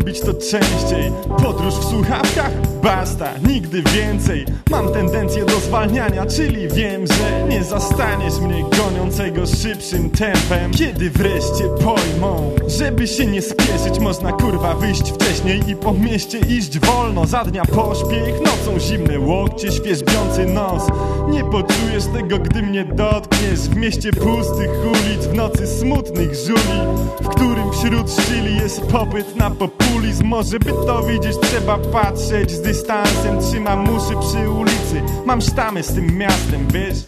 robić to częściej. Podróż w słuchawkach? Basta, nigdy więcej. Mam tendencję do zwalniania, czyli wiem, że Nie zastaniesz mnie goniącego szybszym tempem. Kiedy wreszcie pojmą Żeby się nie spieszyć, można kurwa wyjść wcześniej I po mieście iść wolno. Za dnia pośpiech, nocą zimne łokcie Świeżbiący nos. Nie poczujesz tego, gdy mnie dotkniesz. W mieście pustych ulic, w nocy smutnych żuli W którym wśród szczyli jest popyt na populizm. Może by to widzieć, trzeba patrzeć z dystansem. Trzymam muszy przy ulicy. Mam sztamy z tym miastem, wiesz?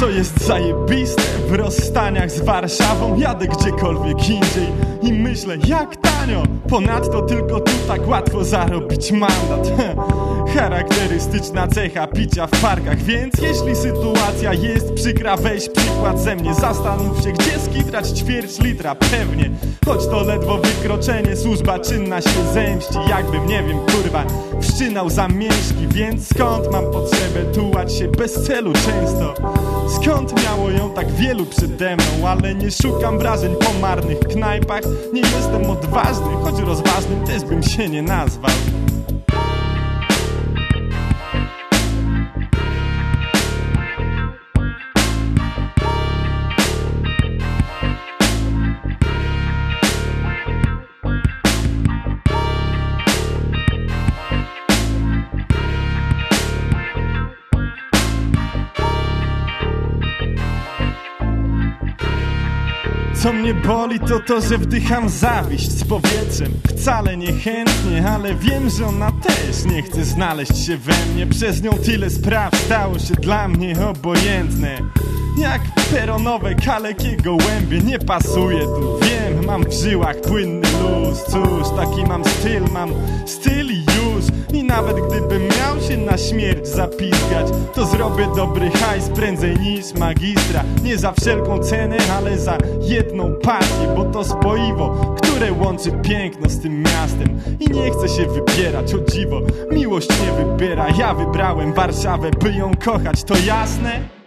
Co jest zajebiste? W rozstaniach z Warszawą jadę gdziekolwiek indziej I myślę jak tanio Ponadto tylko tu tak łatwo zarobić mandat. Charakterystyczna cecha picia w parkach Więc jeśli sytuacja jest przykra Weź przykład ze mnie. Zastanów się gdzie skitrać ćwierć litra Pewnie, choć to ledwo wykroczenie Służba czynna się zemści Jakbym, nie wiem, kurwa Wszczynał zamieszki. Więc skąd mam potrzebę tułać się bez celu często? Skąd miało ją tak wielu przede mną? Ale nie szukam wrażeń po marnych knajpach. Nie jestem odważny, choć rozważnym też bym się nie nazwał Co mnie boli to to, że wdycham zawiść z powietrzem. Wcale niechętnie, ale wiem, że ona też nie chce znaleźć się we mnie. Przez nią tyle spraw stało się dla mnie obojętne. Jak peronowe kalekie gołębie Nie pasuje tu, wiem, mam w żyłach płynny luz. Cóż, taki mam styl, mam styl i już. I nawet gdybym miał się na śmierć zapizgać To zrobię dobry hajs prędzej niż magistra. Nie za wszelką cenę, ale za jedną partię Bo to spoiwo, które łączy piękno z tym miastem. I nie chcę się wybierać, o dziwo Miłość nie wybiera, ja wybrałem Warszawę, by ją kochać, to jasne?